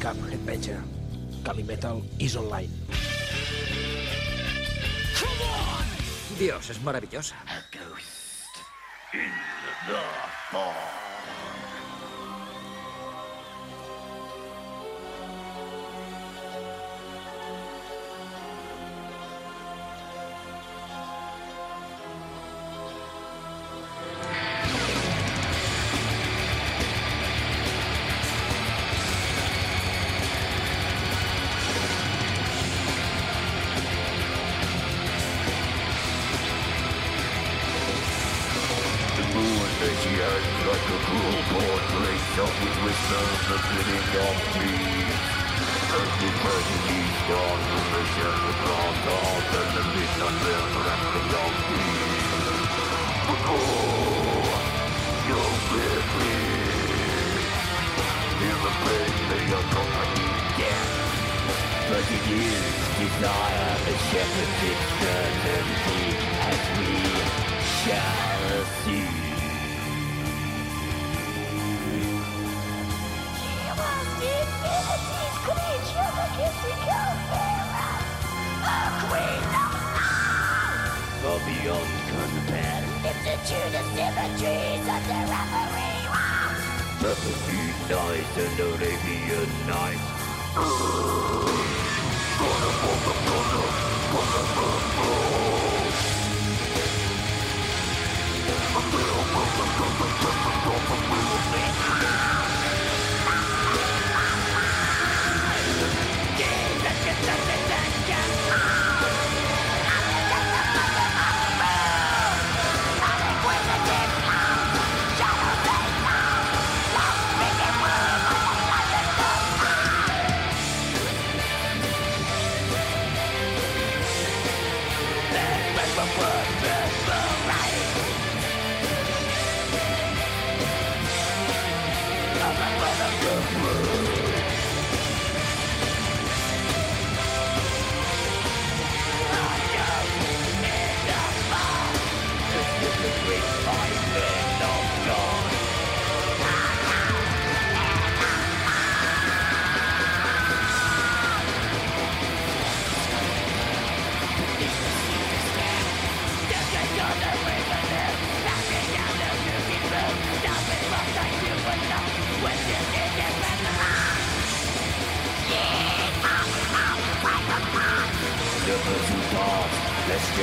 cap Headbanger. Calimetal is online. Dios, es maravillosa. The Yeah.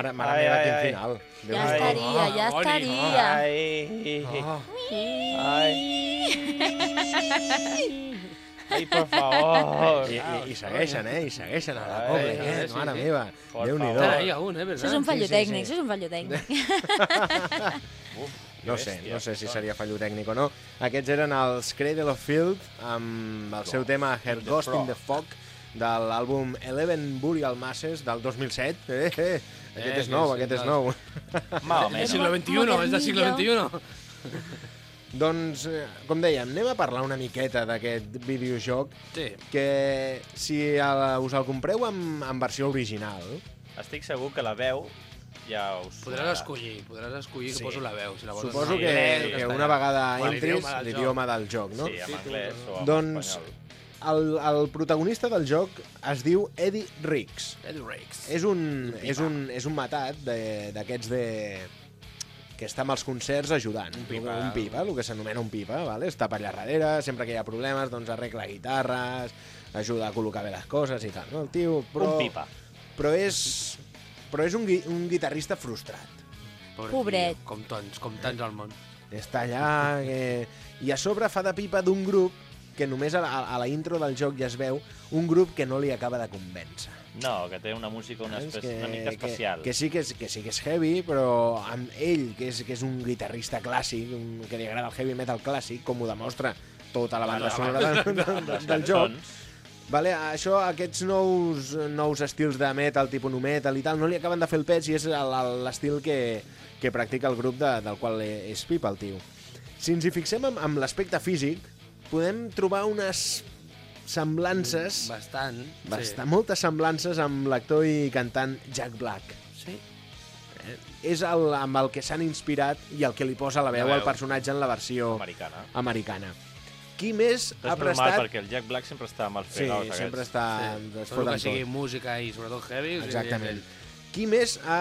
Mare, mare Ai, meva, ai, quin ai. final. Déu Ja estaria, ja Ah, estaria. Ai, Oh, ai. Ai, per favor. I, i, I segueixen, eh? I segueixen a la sí, eh? sí, Mare sí. meva. Por Déu-n'hi-do. eh, Això és un fallo Sí, sí, tècnic, sí. això és un fallo tècnic. Uf, No sé, bèstia, no sé si seria fallo tècnic o no. Aquests eren els Cradle of Field amb el seu tema Her Ghost in the Fog de l'àlbum Eleven Burial Masses del 2007. Eh, eh. Aquest Eh, és nou, que aquest és nou. Mal, És més. siglo XXI, és del siglo XXI. Doncs, eh, com dèiem, anem a parlar una miqueta d'aquest videojoc Sí. que si el, us el compreu en, en versió original, Estic segur que la veu ja us... Podràs escollir, podràs escollir Sí. que poso la veu. Si la vols suposo que, que castellà. una vegada entris l'idioma del l'idioma del joc, no? Sí, en anglès o en Doncs espanyol. El, el protagonista del joc es diu Eddie Riggs. Eddie Rakes. És un, és un, és un matat de- d'aquests de, que està amb els concerts ajudant. Un pipa. Un pipa, el que s'anomena un pipa, vale? està per allà darrere, sempre que hi ha problemes, doncs arregla guitarres, ajuda a col·locar bé les coses i tal. No? El tio, però, Un pipa. però és, però és un, gui- un guitarrista frustrat. Pobre Pobret. tio, Com tants, com tants al món. Està allà que... i a sobre fa de pipa d'un grup que només a la, a la intro del joc ja es veu un grup que no li acaba de convèncer. No, que té una música una, Saps? espe una mica especial. Que, que, sí que, és, que sí que és heavy, però amb ell, que és, que és un guitarrista clàssic, un, que li agrada el heavy metal clàssic, com ho demostra tota la banda sonora de, de, de, del joc. Vale, això, aquests nous, nous estils de metal, tipus nu metal i tal, no li acaben de fer el pes i és l'estil que, que practica el grup de, del qual és Pip, el tio. Si ens hi fixem amb, amb l'aspecte físic, podem trobar unes semblances, Bastant. bastant, moltes semblances amb l'actor i cantant Jack Black. Sí. És el, amb el que s'han inspirat i el que li posa la veu, veu. al personatge en la versió Americana. americana. Qui més Però ha és normal, prestat... perquè el Jack Black sempre està amb els Sí, sempre està... sí. Tot el que sigui tot. música i sobretot heavy. o sigui, Exactament. Qui més ha,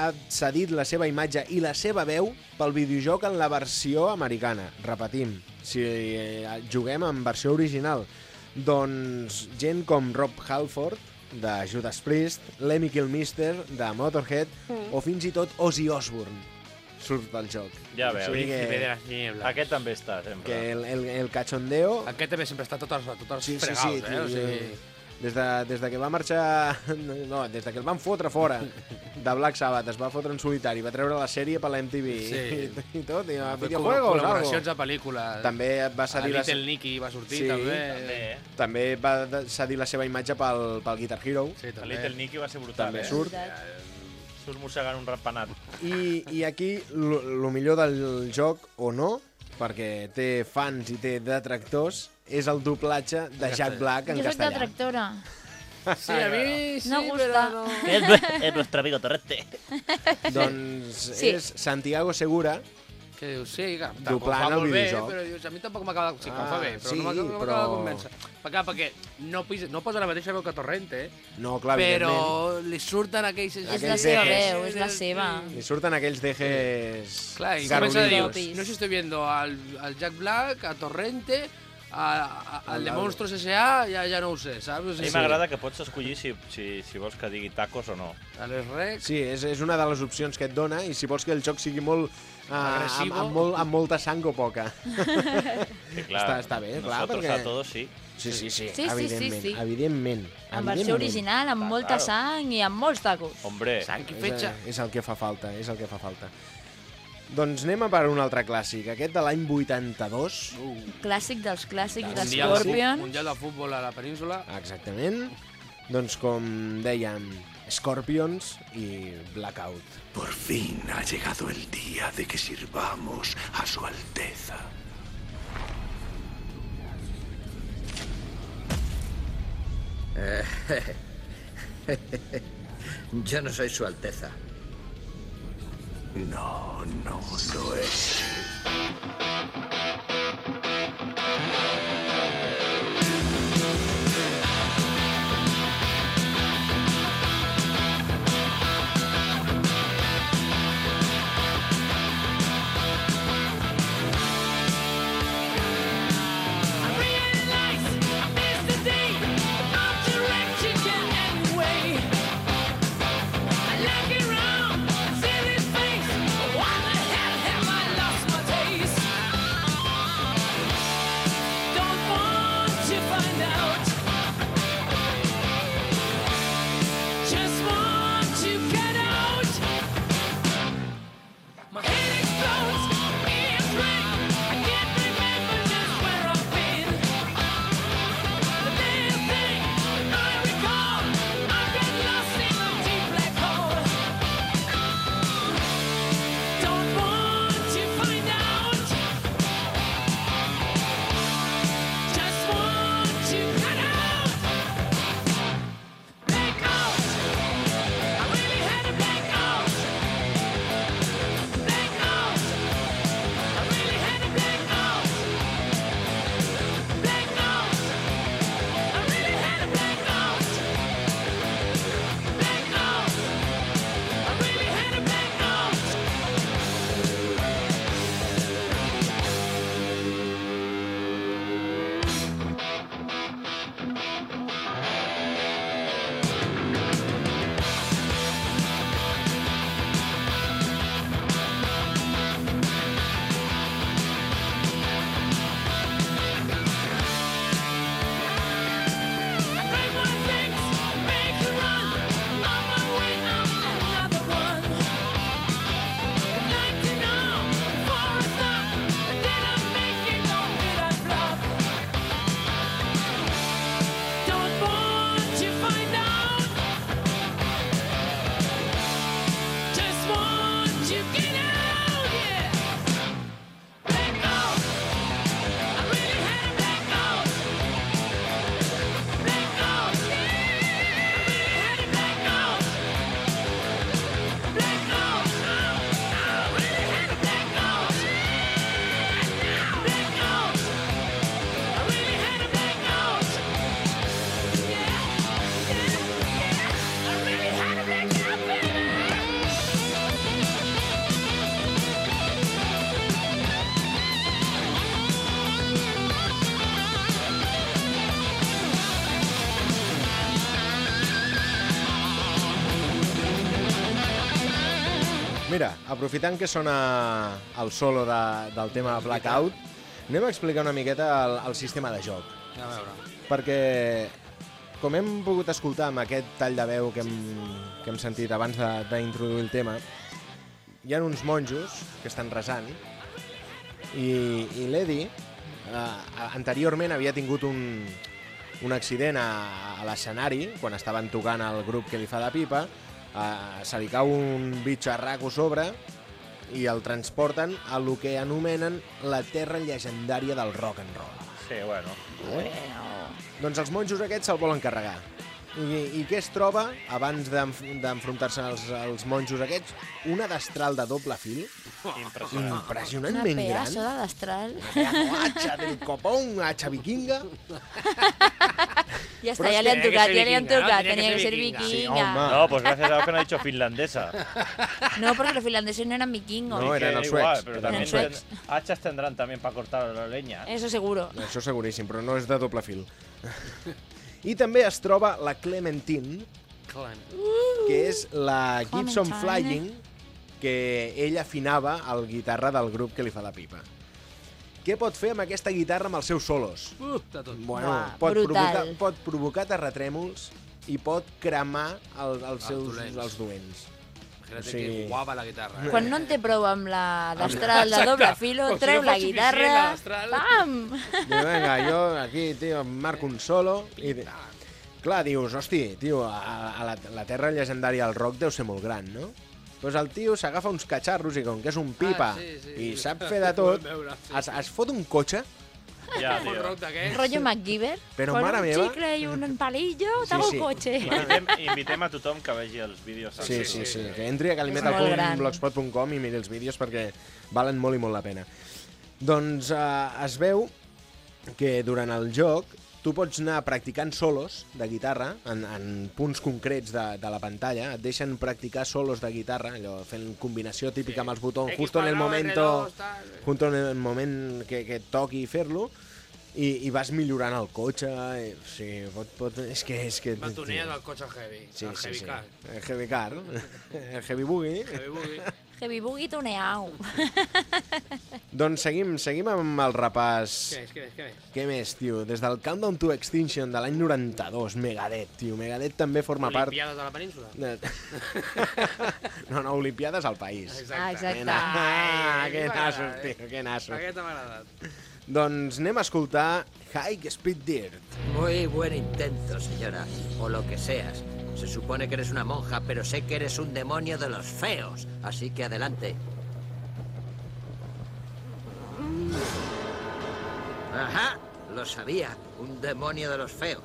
ha cedit la seva imatge i la seva veu pel videojoc en la versió americana? Repetim, si eh, juguem en versió original, doncs gent com Rob Halford, de Judas Priest, Lemmy Kilmister, de Motorhead, o fins i tot Ozzy Osbourne surt del joc. Ja O veus. sigui Príncipe de que. Aquest també està, sempre. que el, el, el cachondeo... Aquest també sempre està tot els, tot els Sí, sí, eh? O sigui, Des de, des de que va marxar... No, des de que el van fotre fora de Black Sabbath, es va fotre en solitari, va treure la sèrie per la MTV Sí. i, i tot, i a fer videojuegos, col·laboracions algo. a pel·lícules. També va a cedir, la, Little Nicky va sortir, Sí. també. També, eh? també va de- cedir la seva imatge pel, pel Guitar Hero. Sí, El també. Little Nicky va ser brutal, També eh? surt. Surt mossegant un ratpenat. I, I aquí, el millor del joc, o no, perquè té fans i té detractors, és el doblatge de Jack Black en Jo soc castellà. detractora. Sí, a mi sí, No gusta. però no... és nuestro amigo Torrente. Doncs Sí. és Santiago Segura, Que dius, sí, que ho fa molt bé, videojoc. però dius, a mi tampoc m'acaba de... Sí, que ho fa Ah, bé, però sí, no m'acaba no però- de convèncer. Perquè, perquè no, pisa, no posa la mateixa veu que Torrente, no, clar, però li surten aquells... És la seva dejes. veu, és la seva. Li surten aquells dejes Clar, i comença a dir, no sé si estoy viendo al, al Jack Black, a Torrente, a, a, al de Monstruos S.A., ja, ja no ho sé, saps? O A mi m'agrada que pots escollir si, si, si vols que digui tacos o no. A les Rex, Sí, és, és una de les opcions que et dona i si vols que el joc sigui molt... Uh, amb, Agressivo. amb, molt, amb molta sang o poca. Que, clar, Està- està bé, clar, nosotros perquè- a todos sí. Sí, sí, sí, Sí, sí, evidentment, sí, sí. evidentment. En versió original, amb Ah, molta claro. sang i amb molts tacos. Hombre, sang i És, fetge. és el que fa falta, és el que fa falta. Doncs anem a per un altre clàssic, aquest de l'any 82. Clàssic dels clàssics de, d'Scorpion. Mundial de futbol a la península. Exactament. Doncs com dèiem, Scorpions i Blackout. Por fin ha llegado el día de que sirvamos a su Alteza. Yo no soy su Alteza. No, no lo es. Aprofitant que sona el solo de, del tema Blackout, anem a explicar una miqueta el, el sistema de joc. A veure. Perquè, com hem pogut escoltar amb aquest tall de veu que hem, que hem sentit abans de- d'introduir el tema, hi ha uns monjos que estan resant i, i l'Edi eh, anteriorment havia tingut un, un accident a, a l'escenari quan estaven tocant el grup que li fa de pipa eh, se li cau un bitxarraco sobre i el transporten a lo que anomenen la terra llegendària del rock and roll. Sí, bueno. Doncs els monjos aquests se'l volen carregar. I, I què es troba, abans d'enf- d'enfrontar-se als, als monjos aquests? Una destral de doble fil, Impressionant. Una impressionantment gran. pedazo de destral. Hacha del copón, hacha vikinga. Ja està, Però és ja li han que tocat, ser ja li han vikinga, no? tocat. Tenia que ser vikinga. Sí. No, pues gracias a Dios que no ha dicho finlandesa. No, porque los finlandeses no eran vikingos. No, eran los suecos, pero también ten- hachas tendrán también para cortar la leña. Eso seguro. Això seguríssim, però no és de doble fil. I també es troba la Clementine, que és la Gibson Clementine. Flying, que ell afinava el guitarra del grup que li fa la pipa. Què pot fer amb aquesta guitarra amb els seus solos? Uh. Bueno, Buah, pot, brutal. provocar, pot provocar terratrèmols i pot cremar el, els seus els dolents. Imagínate Sí. que guapa la guitarra. eh? Quan no en té prou amb la destral de doble filo, Com si treu no la guitarra, la pam! Diu, vinga, jo aquí, tio, em marco un solo i... Clar, dius, hosti, tio, a, a la, la terra llegendària del rock deu ser molt gran, no? Doncs el tio s'agafa uns catxarros i com que és un pipa Ah, sí, sí. i sap fer de tot, Podem veure, sí. es, es fot un cotxe, Ya, Un tío. rock d'aquest. Rollo MacGyver. Però, con mare un meva. chicle i un palillo, Sí, t'hago sí. un cotxe. Invitem, invitem a tothom que vegi els vídeos. Sí, sí, sí, que entri a calimetal.blogspot.com i miri els vídeos perquè valen molt i molt la pena. Doncs eh, es veu que durant el joc tu pots anar practicant solos de guitarra en, en punts concrets de, de la pantalla, et deixen practicar solos de guitarra, allò fent combinació típica amb els botons, justo en el quadrado, momento, R2, tal. justo en el moment que, que et toqui fer-lo, i, i vas millorant el cotxe, i, sí, pot, pot, és que... És que Va tunear del cotxe heavy. Sí, el sí, heavy sí. car. El heavy car, el heavy boogie. Heavy boogie. Heavy boogie tuneau. Doncs seguim, seguim amb el repàs. Què més, què més, què més? Què més, tio? Des del Countdown to Extinction de l'any 92, Megadeth, tio. Megadeth també forma Olimpiades de la península. part... De... no, no, Olimpiades al país. Ah, Que, exacte. ah, Ai, que nassos, eh? tio, que nassos. Aquesta m'ha agradat. Doncs anem a escoltar High Speed Dirt. Muy buen intento, señora. O lo que seas. Se supone que eres una monja, pero sé que eres un demonio de los feos. Así que adelante. Ajá, lo sabía. Un demonio de los feos.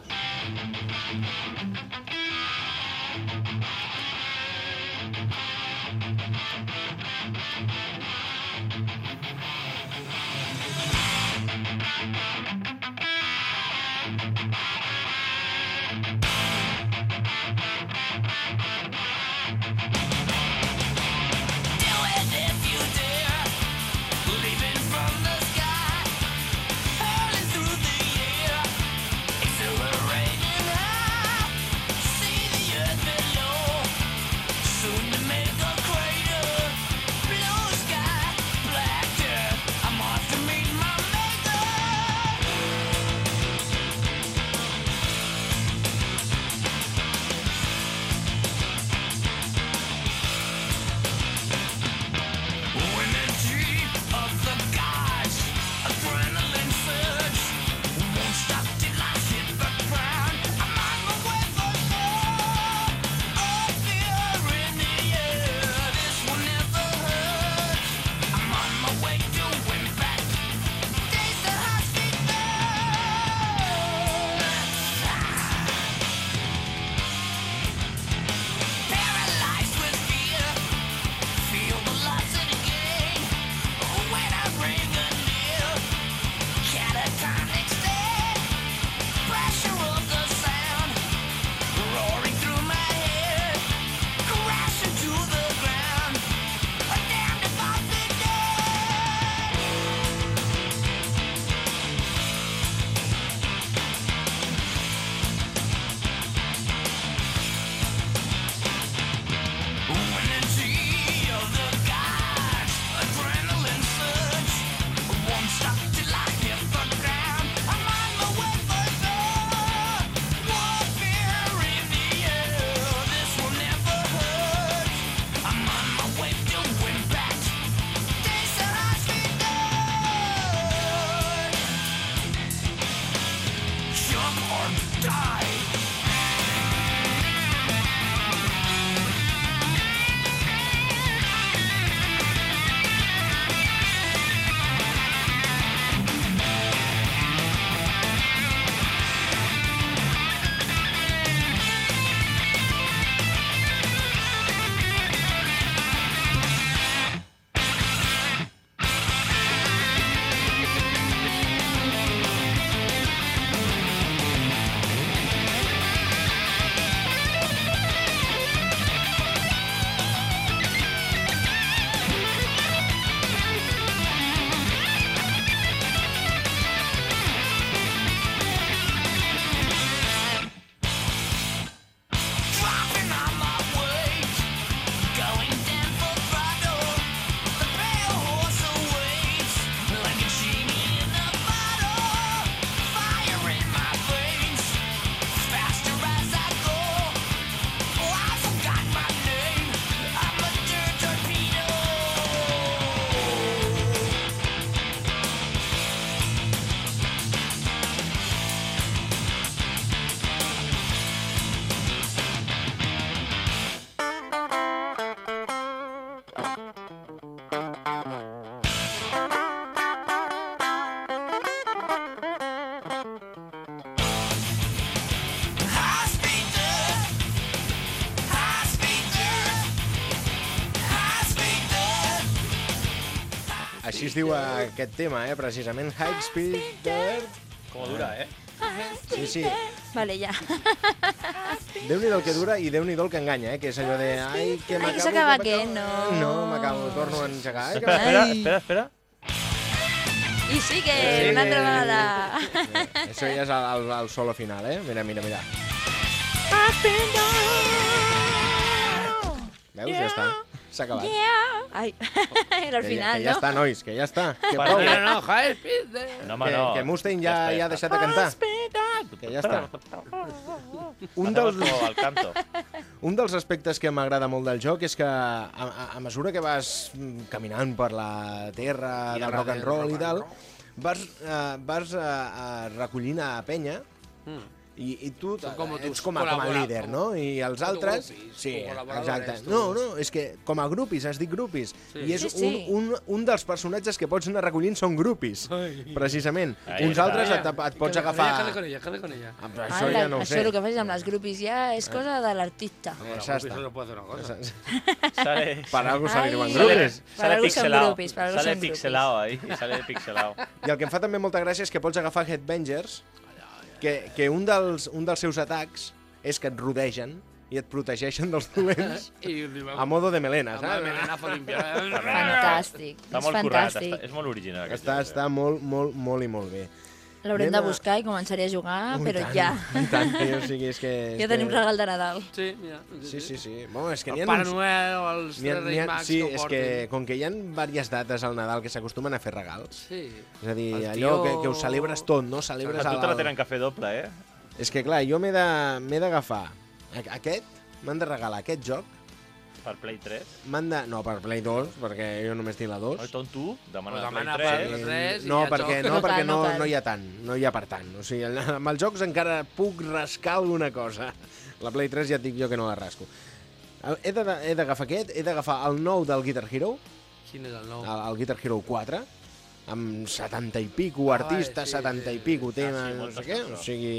Així es diu aquest tema, eh? Precisament High Speeder. Com dura, eh? Sí, sí. Vale, ja. Déu-n'hi-do el que dura i Déu-n'hi-do el que enganya, eh? Que és allò de... Ai, que m'acabo... s'acaba que què? m'acabo". No. No, m'acabo, torno a engegar. Ai, que Espera, espera, Ai. espera, espera. I sigue, Sigue. una altra vegada. Això ja és el, el, el solo final, eh? Mira, mira, mira. Veus? Ja està. S'ha acabat. Yeah. Ai, era al Que, ja- final, que ja no? està, nois, que ja està. Que, prou, No, no, High Speed. No, home, que, no. que Mustaine ja, està, ja ha deixat de cantar. Que ja està. Un dels, al canto. un dels aspectes que m'agrada molt del joc és que a, a, mesura que vas mm, caminant per la terra del rock and roll i tal, vas, uh, vas uh, uh, recollint a penya Mm. I, i tu Són com ets tus com a, com a líder, com- no? I els altres... grupis, Sí, exacte. No, no, és que com a grupis, has dit grupis. Sí. I és Sí, sí. Un, un, un dels personatges que pots anar recollint són grupis, precisament. Ahí Uns altres et, et pots agafar... Cale con ella, cale con ella. Ah, però això ja no ho això sé. el que facis amb les grupis ja és cosa de l'artista. Grupis està. no puede hacer una cosa. Sale, Per algo se li diuen Ai. grupis. Per sale pixelado. Sale pixelado ahí. y Sale pixelado. I el que em fa també molta gràcia és que pots agafar Headbangers, que, que un, dels, un dels seus atacs és que et rodegen i et protegeixen dels dolents Y a modo de melena, saps? melenazo limpio. Fantàstic, Està és molt curat, fantàstic. està, és molt original. Està, eh? està molt, molt, molt i molt bé. L'haurem de a- buscar i començaré a jugar, Ui, però tant, ja. I tant, tio, o sigui, és que... és Ja tenim que... regal de Nadal. Sí, mira. Sí, sí, sí. Bueno, és que El Pare uns... Noel o els ha- Reis Mags sí, que és que com que hi ha diverses dates al Nadal que s'acostumen a fer regals, Sí. és a dir, El allò tio- que, que ho celebres tot, no? Celebres A tu te la tenen que fer doble, eh? És que clar, jo m'he d'agafar a- aquest, m'han de regalar aquest joc, Per Play 3. m'han de... No, per Play 2, perquè jo només tinc la 2. Oi, tonto, demana, Pues Play demana 3. per- tres i no, ja perquè, no, No perquè no, no hi ha tant, no hi ha per tant. O sigui, amb els jocs encara puc rascar alguna cosa. La Play 3 ja et dic jo que no la rasco. He d'agafar aquest, he d'agafar el nou del Guitar Hero, Quin és el nou? el, el Guitar Hero 4, amb 70 i pico artistes, sí, 70 i pico sí. temes, Ah, sí, no sé què, o sigui,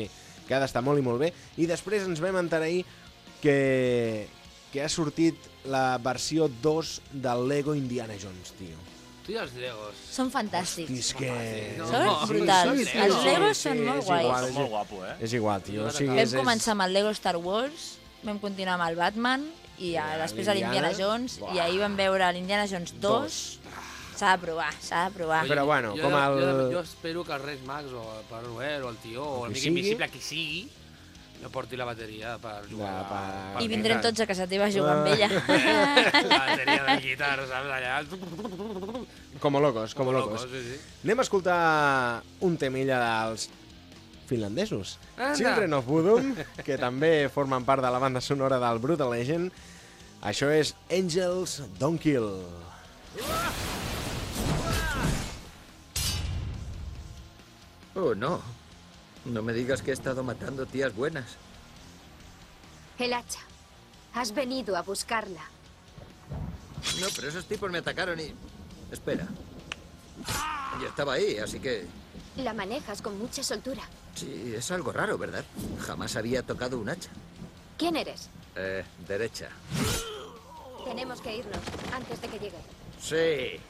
que ha d'estar molt i molt bé. I després ens vam enterar ahir que, que ha sortit la versió 2 del Lego Indiana Jones, tio. Tu i els Legos. Són fantàstics. Hosti, és que... No, Són brutals. sí, Els sí, Legos sí, són molt és guais. igual, Són molt guapo, eh? És igual, tio. O sigui, Vam és, començar amb el Lego Star Wars, vam continuar amb el Batman, i ja, després a l'Indiana. Jones, Buah. i ahir vam veure l'Indiana Jones 2. S'ha de provar, s'ha de provar. Però bueno, jo, com el- Jo, jo espero que els Reis Mags o el Pare Noel o el tio o l'amic sigui. invisible, qui sigui, no porti la bateria per jugar. Ja, per- per I vindrem guitar. tots a casa teva a jugar amb ella. La bateria del guitar, saps, allà. Com locos, com locos. Sí, sí. Anem a escoltar un temilla dels finlandesos. Anda. Children of Bodom, que també formen part de la banda sonora del Brutal Legend. Això és Angels Don't Kill. Oh, no. No me digas que he estado matando tías buenas. El hacha. Has venido a buscarla. No, pero esos tipos me atacaron y... Espera. Y estaba ahí, así que... La manejas con mucha soltura. Sí, es algo raro, ¿verdad? Jamás había tocado un hacha. ¿Quién eres? Eh, derecha. Tenemos que irnos antes de que llegue. Sí.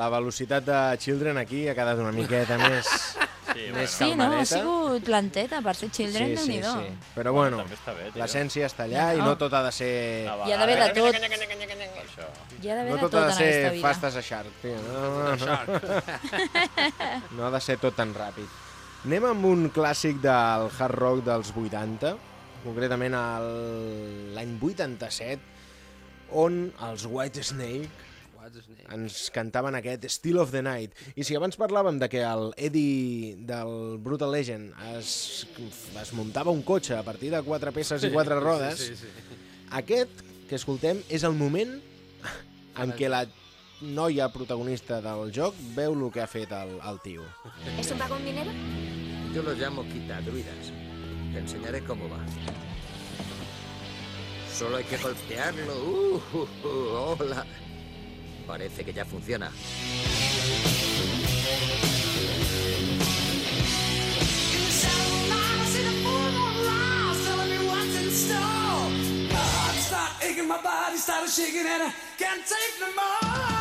La velocitat de Children aquí ha quedat una miqueta més, Sí, més Sí, no? Ha sigut lenteta per ser Children, sí, sí, déu-n'hi-do. sí. Però bueno, tio. l'essència està allà i No. no tot ha de ser... A Hi ha d'haver de tot. Hi ha d'haver No de tot tot ha en de ser aquesta vida. fast as a shark, tio. No, no, no. no ha de ser tot tan ràpid. Anem amb un clàssic del hard rock dels 80, concretament l'any 87, on els White Snake? Ens cantaven aquest Still of the Night. I si abans parlàvem de que el Eddie del Brutal Legend es, es muntava un cotxe a partir de quatre peces i quatre rodes, Sí, sí. aquest que escoltem és el moment en què la noia protagonista del joc veu el que ha fet el, el tio. ¿Es un vagón minero? Yo lo llamo quitadruidas. Te enseñaré cómo va. Solo hay que golpearlo. Uh, uh, uh, hola. Parece que ya funciona. In the still of the night, in the cool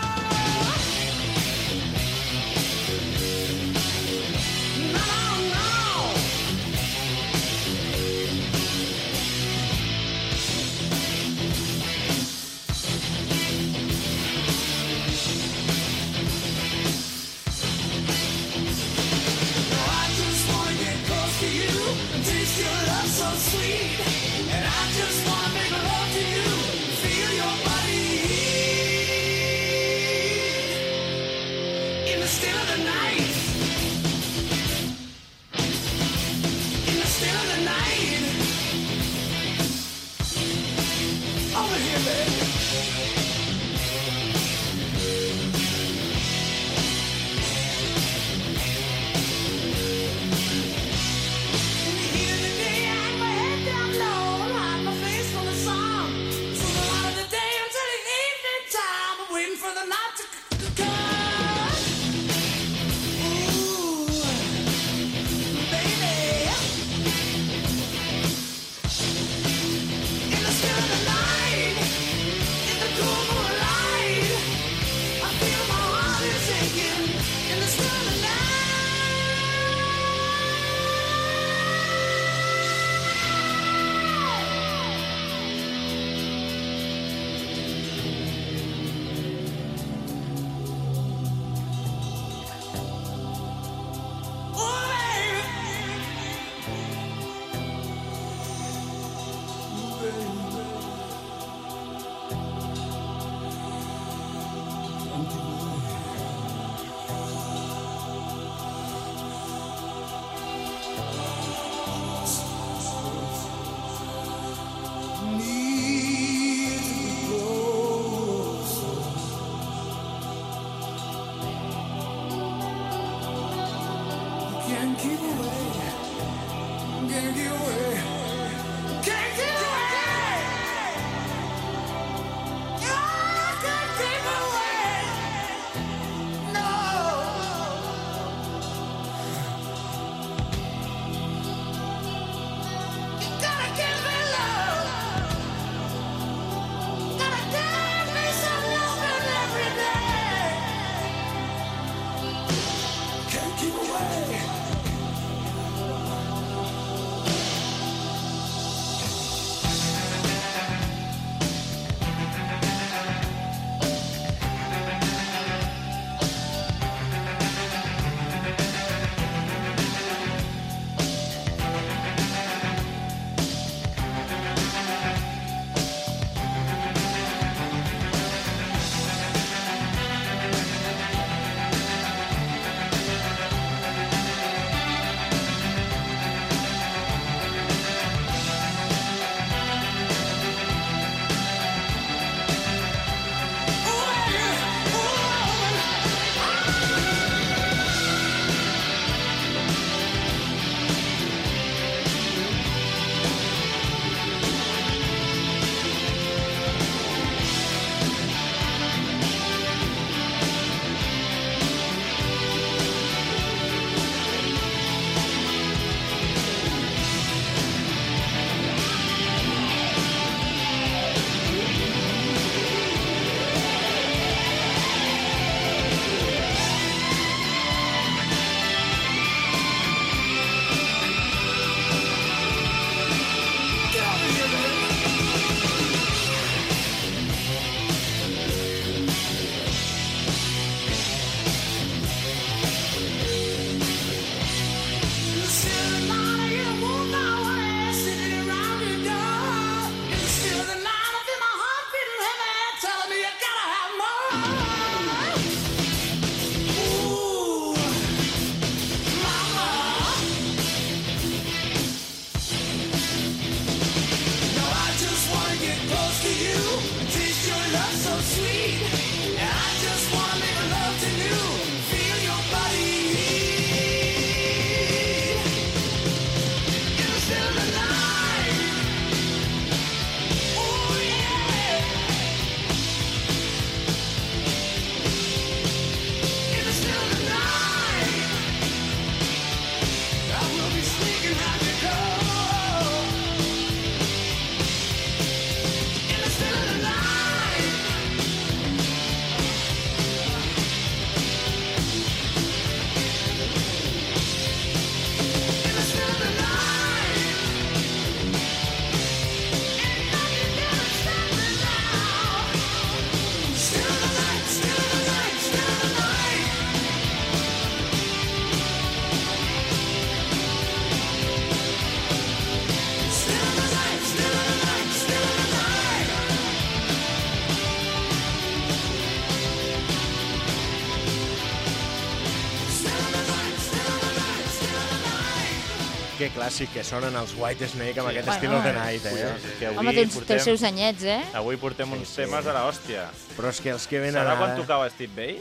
que clàssic que sonen els White Snake amb Sí. aquest Bueno, Still of the eh, Night, eh? Collons, que avui Home, té portem, els seus anyets, eh? avui portem uns Sí, sí. temes de l'hòstia. Però és que els que venen Serà quan ara... tocava Steve Bay?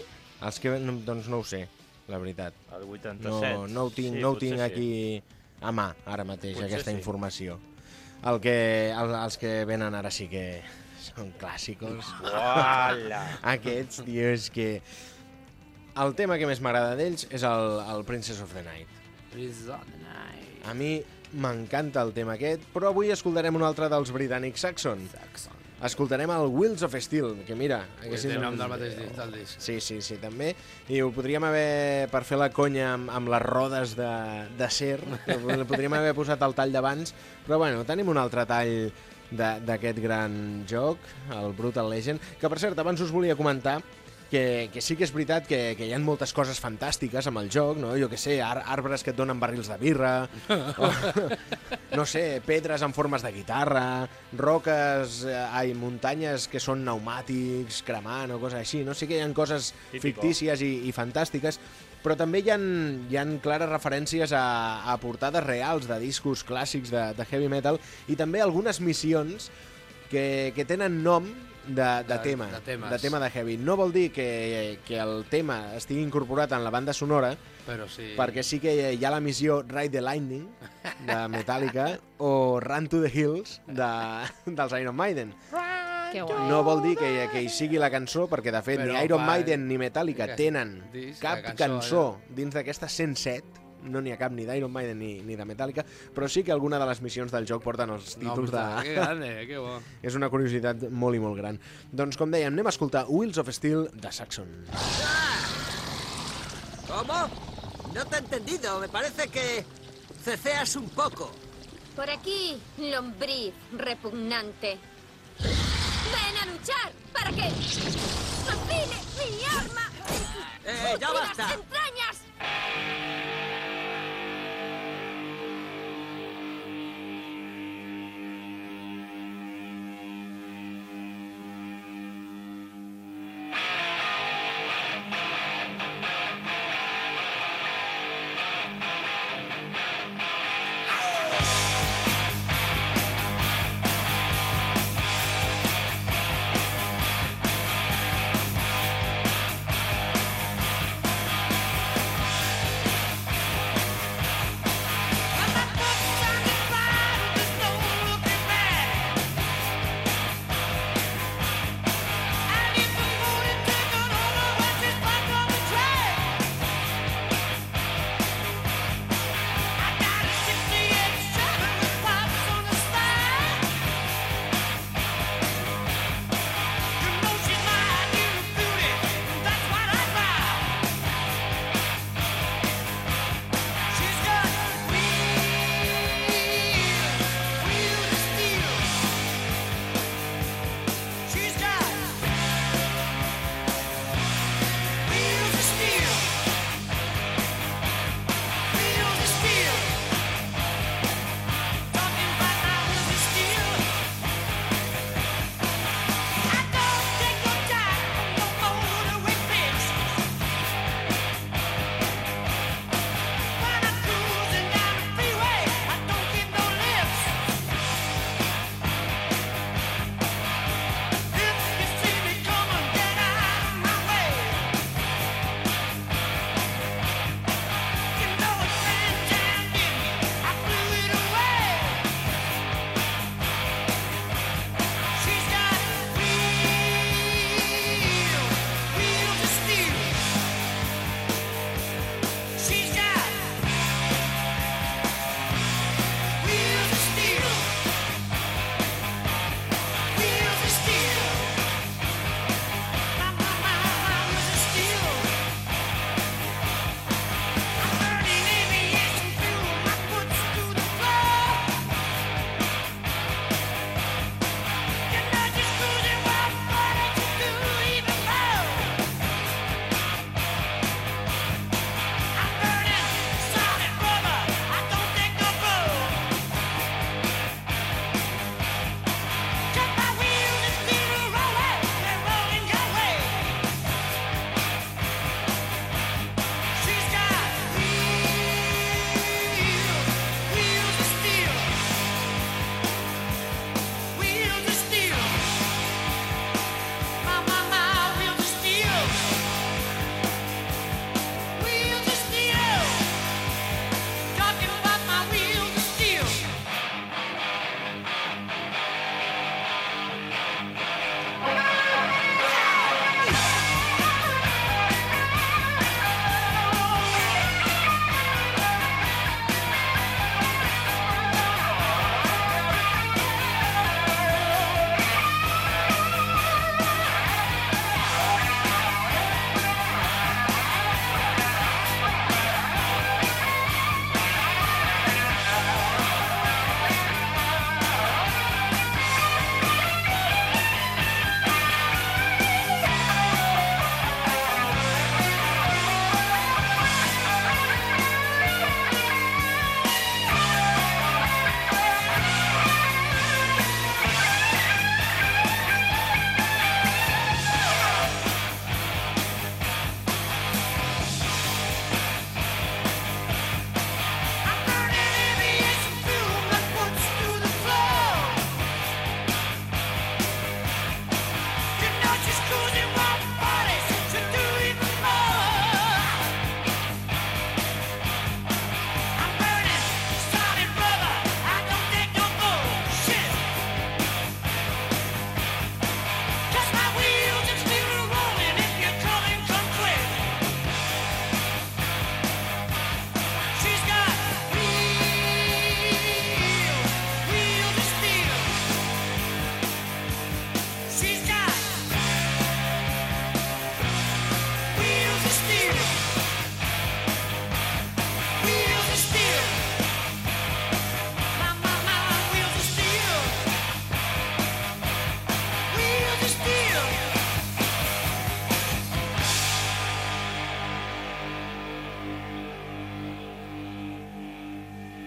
Els que venen, doncs no ho sé, la veritat. El No, 87. no ho tinc, Sí, no ho tinc sí. aquí a mà, ara mateix, Potser aquesta sí. informació. El que, el, els que venen ara sí que són clàssicos. Uala! Aquests, tio, és que... El tema que més m'agrada d'ells és el, el Princess of the Night. Prince of the Night. A mi m'encanta el tema aquest, però avui escoltarem un altre dels britànics Saxon. Saxon. Escoltarem el Wheels of Steel, que mira... Que haguessis- té nom del mateix disc, del disc. Sí, sí, sí, també. I ho podríem haver, per fer la conya amb, amb les rodes de, de ser, podríem haver posat el tall d'abans, però bueno, tenim un altre tall d'aquest gran joc, el Brutal Legend, que per cert, abans us volia comentar que, que sí que és veritat que, que hi ha moltes coses fantàstiques amb el joc, no? Jo que sé, ar arbres que et donen barrils de birra, o, no sé, pedres en formes de guitarra, roques, eh, ai, muntanyes que són pneumàtics, cremant o coses així, no? Sí que hi ha coses Típico. fictícies i, i fantàstiques, però també hi ha, hi ha clares referències a, a portades reals de discos clàssics de, de heavy metal i també algunes missions que, que tenen nom de, de, De- tema, de temes. de tema de heavy. No vol dir que, que el tema estigui incorporat en la banda sonora, Però sí. perquè sí que hi ha la missió Ride the Lightning, de Metallica, o Run to the Hills, de, dels Iron Maiden. Que guai. No vol dir que, que hi sigui la cançó, perquè de fet Però ni Iron fa- Maiden ni Metallica tenen cap cançó, cançó, dins d'aquesta 107, no n'hi ha cap ni d'Iron Maiden ni, ni de Metallica, però sí que alguna de les missions del joc porten els No, títols puta, de... Que grande, que bo. És una curiositat molt i molt gran. Doncs com dèiem, anem a escoltar Wheels of Steel de Saxon. ¿Cómo? No te he entendido. Me parece que ceceas un poco. Por aquí, lombriz repugnante. ¡Ven a luchar! ¿Para que ¡Afile mi arma! Eh, ya ¡Y basta.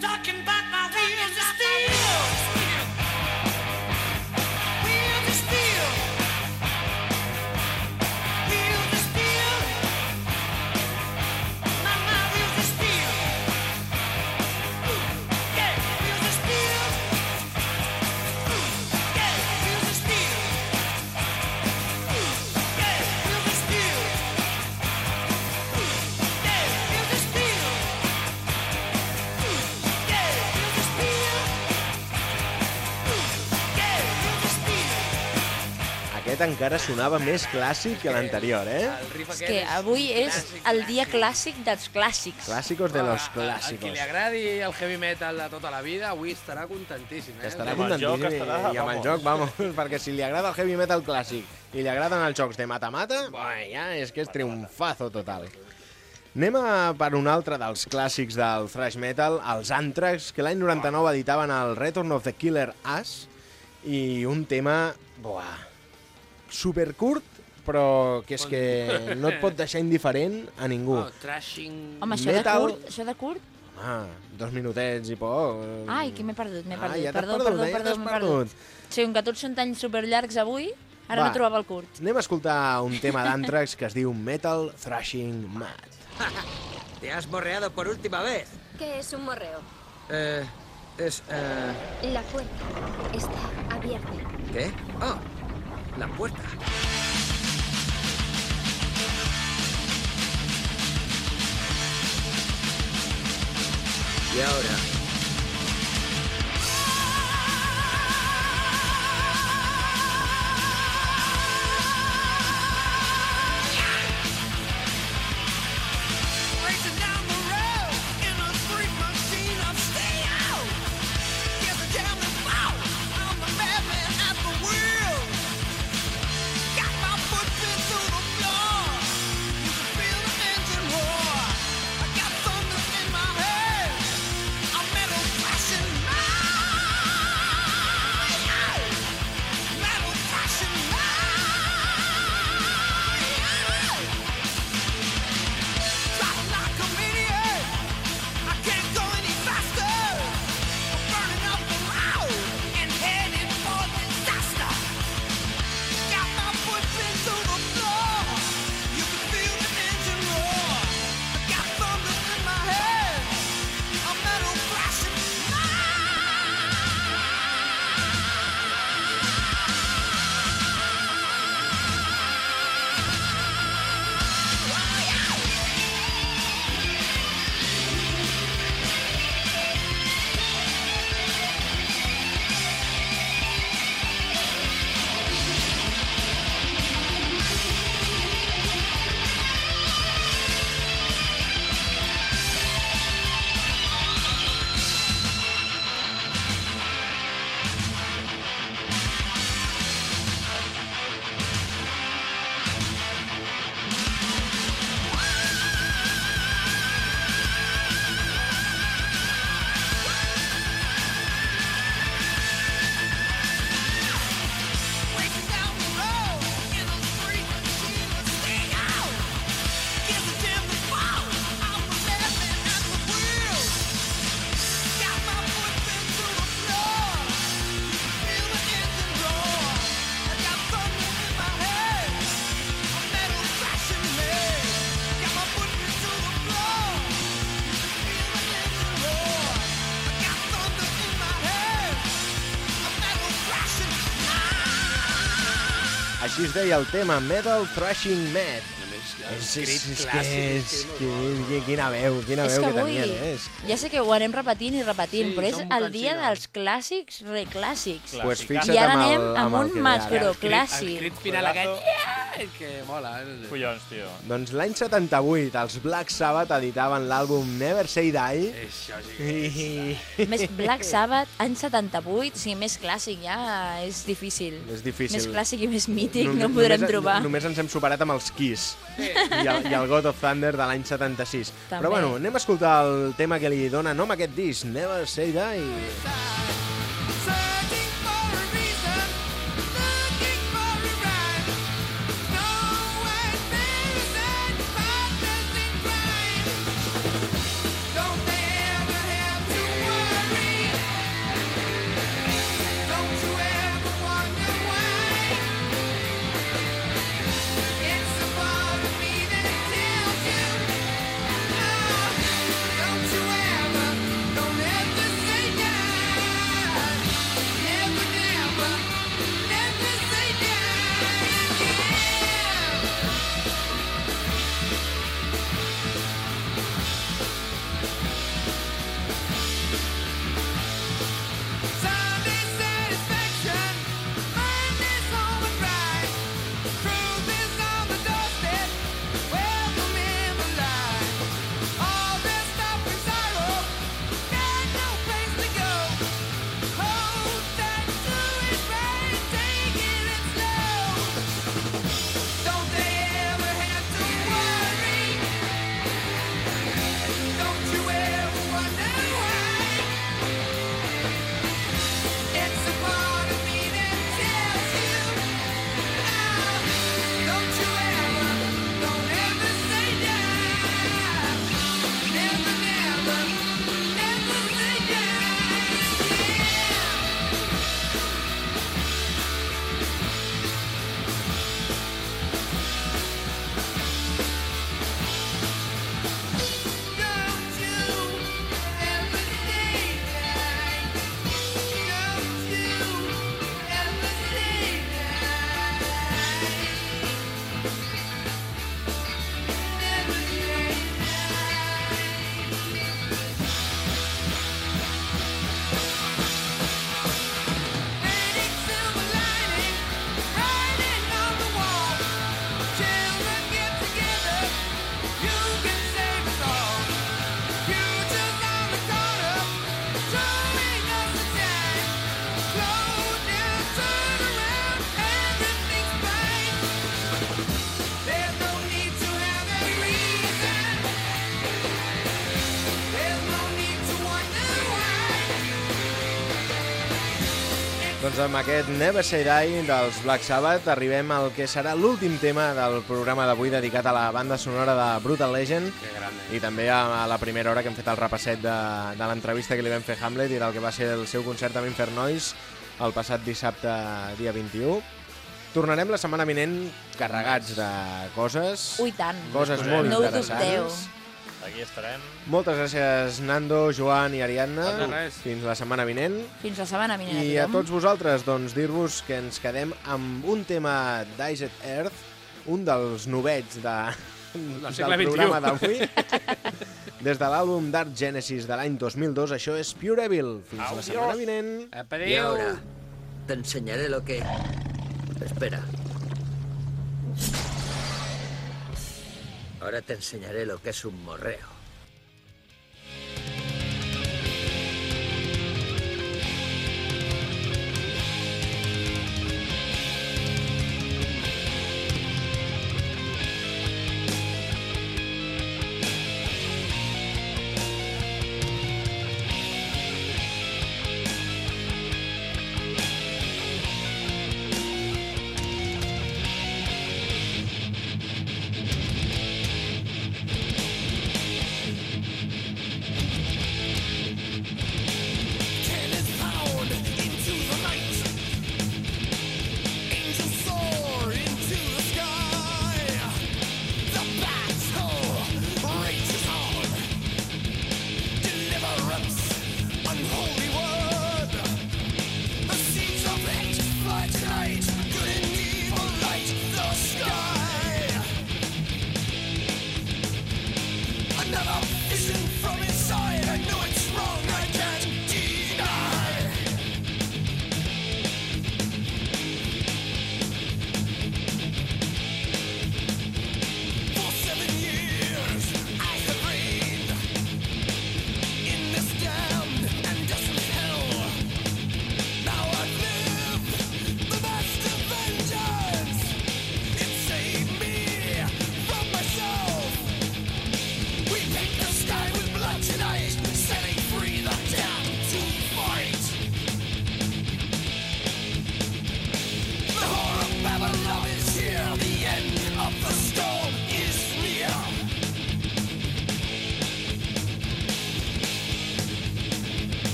talking about my aquest encara sonava més clàssic que l'anterior, eh? El És que avui és el dia clàssic dels clàssics. Clàssicos de los A- a- Al qui clàssicos. li agradi el heavy metal de tota la vida, avui estarà contentíssim. Eh? Estarà el contentíssim i, estarà, i amb el vamos. joc, vamos, perquè si li agrada el heavy metal clàssic i li agraden els jocs de mata-mata, ja és que és triomfazo total. Anem a per un altre dels clàssics del thrash metal, els Anthrax, que l'any 99 editaven el Return of the Killer Ass, i un tema, buah, supercurt, però que és que no et pot deixar indiferent a ningú. Oh, trashing... Home, això Metal- de curt, això de curt... Ah, dos minutets i poc. Ai, que m'he perdut, m'he Ah, perdut. ja t'has perdó, perdut, perdó, eh, ja perdó, m'he perdut. perdut. Sí, tots són talls superllargs avui, ara Va. no trobava el curt. Anem a escoltar un tema d'Anthrax que es diu Metal Thrashing Mad. Te has morreado por última vez. ¿Qué es un morreo? Eh, es, eh, La puerta está abierta. ¿qué? Oh, la puerta. Y ahora, Així es deia el tema Metal Thrashing Mad. És, és, és, és, que, és, que, que, quina veu, quina És veu que que, avui, tenien, eh? És- ja sé que ho anem repetint i repetint, Sí, però és el dia cansinos. dels clàssics reclàssics. Pues I ara anem amb amb un que ve macro ara. clàssic. El crit final aquest, yeah, és que mola. Eh? Collons, tio. Doncs l'any 78 els Black Sabbath editaven l'àlbum Never Say Die Això sí que... i... Més Black Sabbath, any 78, sí, més clàssic ja és difícil. És difícil. Més clàssic i més mític no, en podrem només, trobar. Només ens hem superat amb els Kiss i, el, i el God of Thunder de l'any 76. També. Però bueno, anem a escoltar el tema que li dona nom a aquest disc, Never Say Die. Doncs amb aquest Never Say Die dels Black Sabbath arribem al que serà l'últim tema del programa d'avui dedicat a la banda sonora de Brutal Legend Que grande. i també a la primera hora que hem fet el repasset de, de l'entrevista que li vam fer Hamlet i del que va ser el seu concert amb Infernois el passat dissabte dia 21. Tornarem la setmana vinent carregats de coses, Ui, tant. coses molt No ho interessants. dubteu. Aquí estarem. Moltes gràcies, Nando, Joan i Ariadna. De res. Fins la setmana vinent. Fins la setmana vinent. I a tots vosaltres, doncs, dir-vos que ens quedem amb un tema d'Isaac Earth, un dels novets de, del programa d'avui. Des de l'àlbum Dark Genesis de l'any 2002, això és Pure Evil. Fins la Adiós. setmana vinent. Adéu. ahora te enseñaré lo que... Espera. Ahora te enseñaré lo que es un morreo. you.